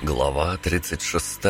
Глава 36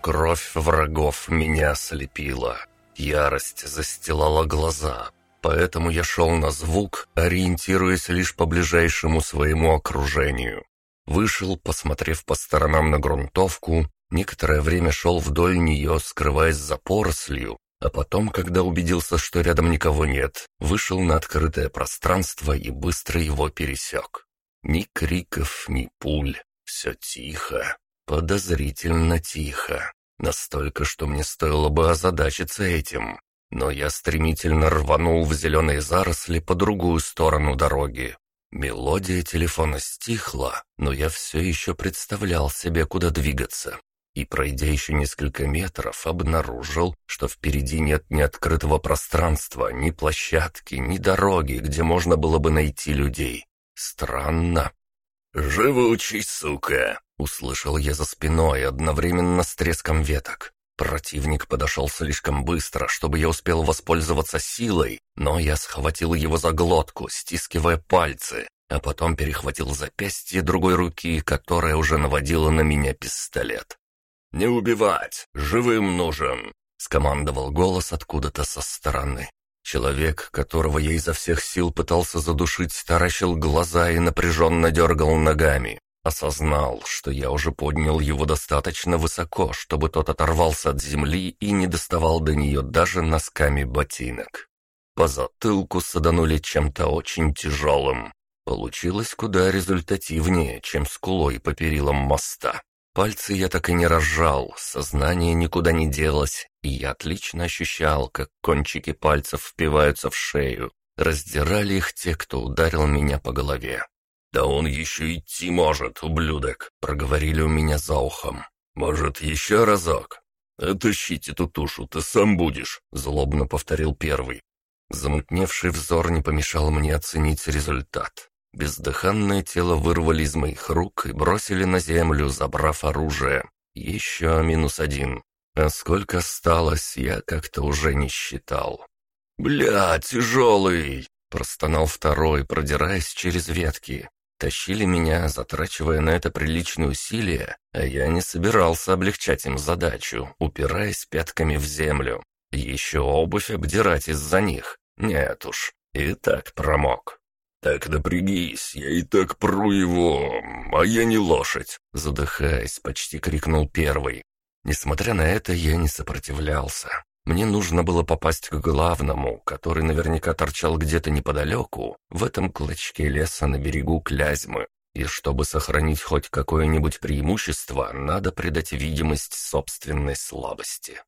Кровь врагов меня ослепила. Ярость застилала глаза, поэтому я шел на звук, ориентируясь лишь по ближайшему своему окружению. Вышел, посмотрев по сторонам на грунтовку, некоторое время шел вдоль нее, скрываясь за порослью, а потом, когда убедился, что рядом никого нет, вышел на открытое пространство и быстро его пересек. Ни криков, ни пуль. Все тихо. Подозрительно тихо. Настолько, что мне стоило бы озадачиться этим. Но я стремительно рванул в зеленые заросли по другую сторону дороги. Мелодия телефона стихла, но я все еще представлял себе, куда двигаться. И, пройдя еще несколько метров, обнаружил, что впереди нет ни открытого пространства, ни площадки, ни дороги, где можно было бы найти людей. Странно. «Живучий, сука!» — услышал я за спиной одновременно с треском веток. Противник подошел слишком быстро, чтобы я успел воспользоваться силой, но я схватил его за глотку, стискивая пальцы, а потом перехватил запястье другой руки, которая уже наводила на меня пистолет. «Не убивать! Живым нужен!» — скомандовал голос откуда-то со стороны. Человек, которого я изо всех сил пытался задушить, таращил глаза и напряженно дергал ногами. Осознал, что я уже поднял его достаточно высоко, чтобы тот оторвался от земли и не доставал до нее даже носками ботинок. По затылку саданули чем-то очень тяжелым. Получилось куда результативнее, чем скулой по перилам моста. Пальцы я так и не разжал, сознание никуда не делось, и я отлично ощущал, как кончики пальцев впиваются в шею. Раздирали их те, кто ударил меня по голове. «Да он еще идти может, ублюдок!» — проговорили у меня за ухом. «Может, еще разок?» «Отащить эту тушу, ты сам будешь», — злобно повторил первый. Замутневший взор не помешал мне оценить результат. Бездыханное тело вырвали из моих рук и бросили на землю, забрав оружие. Еще минус один. А сколько осталось, я как-то уже не считал. «Бля, тяжелый!» — простонал второй, продираясь через ветки. Тащили меня, затрачивая на это приличные усилия, а я не собирался облегчать им задачу, упираясь пятками в землю. Еще обувь обдирать из-за них. Нет уж, и так промок. «Так напрягись, я и так пру его, а я не лошадь!» Задыхаясь, почти крикнул первый. Несмотря на это, я не сопротивлялся. Мне нужно было попасть к главному, который наверняка торчал где-то неподалеку, в этом клочке леса на берегу Клязьмы. И чтобы сохранить хоть какое-нибудь преимущество, надо придать видимость собственной слабости.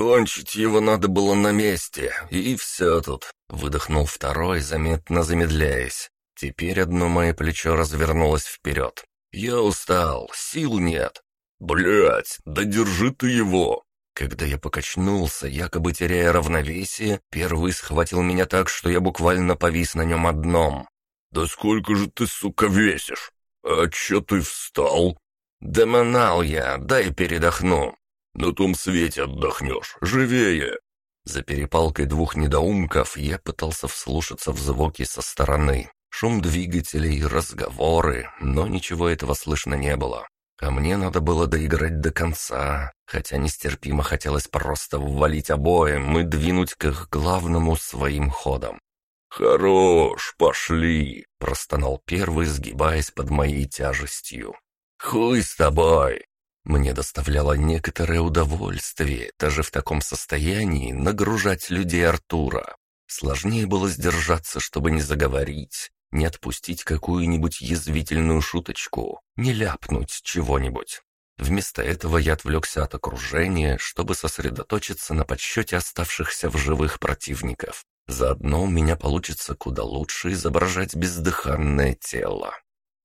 «Кончить его надо было на месте, и все тут», — выдохнул второй, заметно замедляясь. Теперь одно мое плечо развернулось вперед. «Я устал, сил нет». «Блядь, да держи ты его!» Когда я покачнулся, якобы теряя равновесие, первый схватил меня так, что я буквально повис на нем одном. «Да сколько же ты, сука, весишь? А чё ты встал?» «Да манал я, дай передохну». На том свете отдохнешь, живее!» За перепалкой двух недоумков я пытался вслушаться в звуки со стороны. Шум двигателей, разговоры, но ничего этого слышно не было. А мне надо было доиграть до конца, хотя нестерпимо хотелось просто ввалить обоим и двинуть к их главному своим ходом. «Хорош, пошли!» — простонал первый, сгибаясь под моей тяжестью. «Хуй с тобой!» Мне доставляло некоторое удовольствие, даже в таком состоянии, нагружать людей Артура. Сложнее было сдержаться, чтобы не заговорить, не отпустить какую-нибудь язвительную шуточку, не ляпнуть чего-нибудь. Вместо этого я отвлекся от окружения, чтобы сосредоточиться на подсчете оставшихся в живых противников. Заодно у меня получится куда лучше изображать бездыханное тело.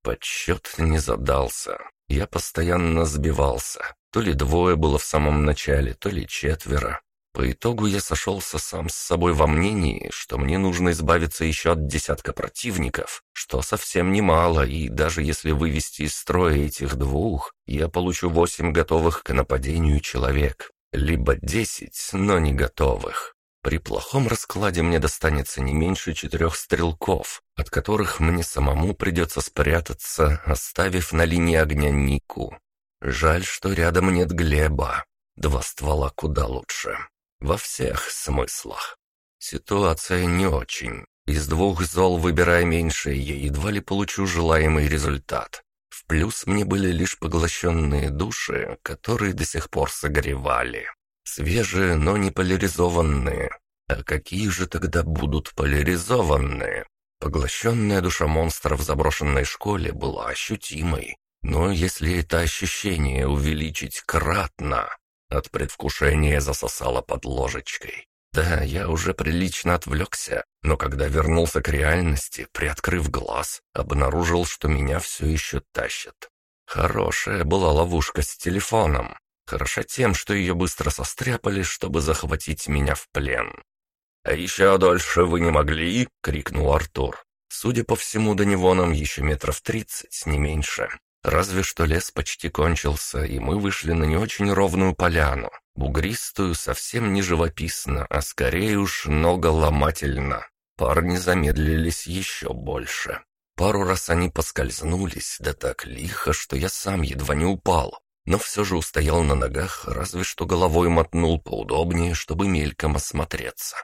Подсчет не задался. Я постоянно сбивался. То ли двое было в самом начале, то ли четверо. По итогу я сошелся сам с собой во мнении, что мне нужно избавиться еще от десятка противников, что совсем немало, и даже если вывести из строя этих двух, я получу восемь готовых к нападению человек. Либо десять, но не готовых. При плохом раскладе мне достанется не меньше четырех стрелков, от которых мне самому придется спрятаться, оставив на линии огня Нику. Жаль, что рядом нет Глеба. Два ствола куда лучше. Во всех смыслах. Ситуация не очень. Из двух зол, выбирая меньшее, я едва ли получу желаемый результат. В плюс мне были лишь поглощенные души, которые до сих пор согревали. Свежие, но не поляризованные. А какие же тогда будут поляризованные? Поглощенная душа монстра в заброшенной школе была ощутимой. Но если это ощущение увеличить кратно, от предвкушения засосало под ложечкой. Да, я уже прилично отвлекся, но когда вернулся к реальности, приоткрыв глаз, обнаружил, что меня все еще тащат. Хорошая была ловушка с телефоном. Хороша тем, что ее быстро состряпали, чтобы захватить меня в плен. «А еще дольше вы не могли?» — крикнул Артур. Судя по всему, до него нам еще метров тридцать, не меньше. Разве что лес почти кончился, и мы вышли на не очень ровную поляну, бугристую, совсем не живописно, а скорее уж многоломательно. Парни замедлились еще больше. Пару раз они поскользнулись, да так лихо, что я сам едва не упал. Но все же устоял на ногах, разве что головой мотнул поудобнее, чтобы мельком осмотреться.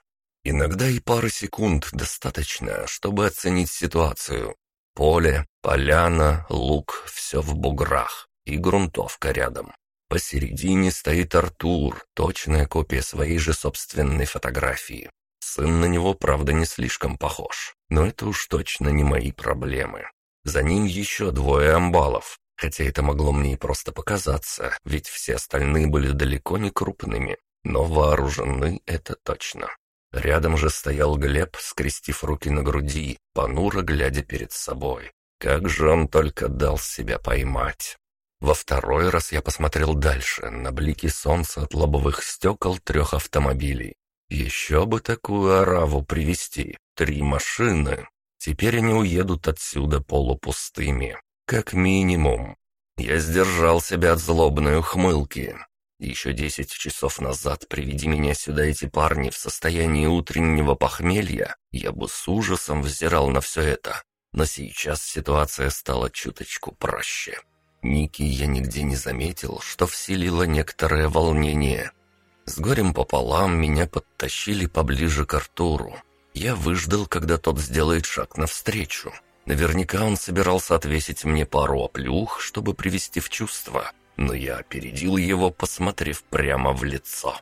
Иногда и пары секунд достаточно, чтобы оценить ситуацию. Поле, поляна, луг — все в буграх. И грунтовка рядом. Посередине стоит Артур, точная копия своей же собственной фотографии. Сын на него, правда, не слишком похож. Но это уж точно не мои проблемы. За ним еще двое амбалов. Хотя это могло мне и просто показаться, ведь все остальные были далеко не крупными. Но вооружены это точно. Рядом же стоял Глеб, скрестив руки на груди, понуро глядя перед собой. Как же он только дал себя поймать. Во второй раз я посмотрел дальше, на блики солнца от лобовых стекол трех автомобилей. Еще бы такую ораву привести. Три машины. Теперь они уедут отсюда полупустыми. Как минимум. Я сдержал себя от злобной ухмылки. Еще десять часов назад, приведи меня сюда эти парни в состоянии утреннего похмелья, я бы с ужасом взирал на все это. Но сейчас ситуация стала чуточку проще. Ники я нигде не заметил, что вселило некоторое волнение. С горем пополам меня подтащили поближе к Артуру. Я выждал, когда тот сделает шаг навстречу. Наверняка он собирался отвесить мне пару оплюх, чтобы привести в чувство но я опередил его, посмотрев прямо в лицо.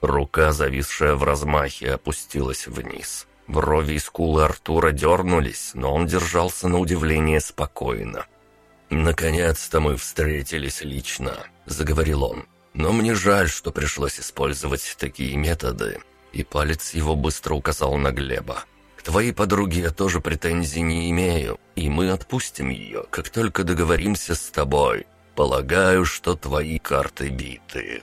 Рука, зависшая в размахе, опустилась вниз. Брови и скулы Артура дернулись, но он держался на удивление спокойно. «Наконец-то мы встретились лично», — заговорил он. «Но мне жаль, что пришлось использовать такие методы». И палец его быстро указал на Глеба. «К твоей подруге я тоже претензий не имею, и мы отпустим ее, как только договоримся с тобой. Полагаю, что твои карты биты.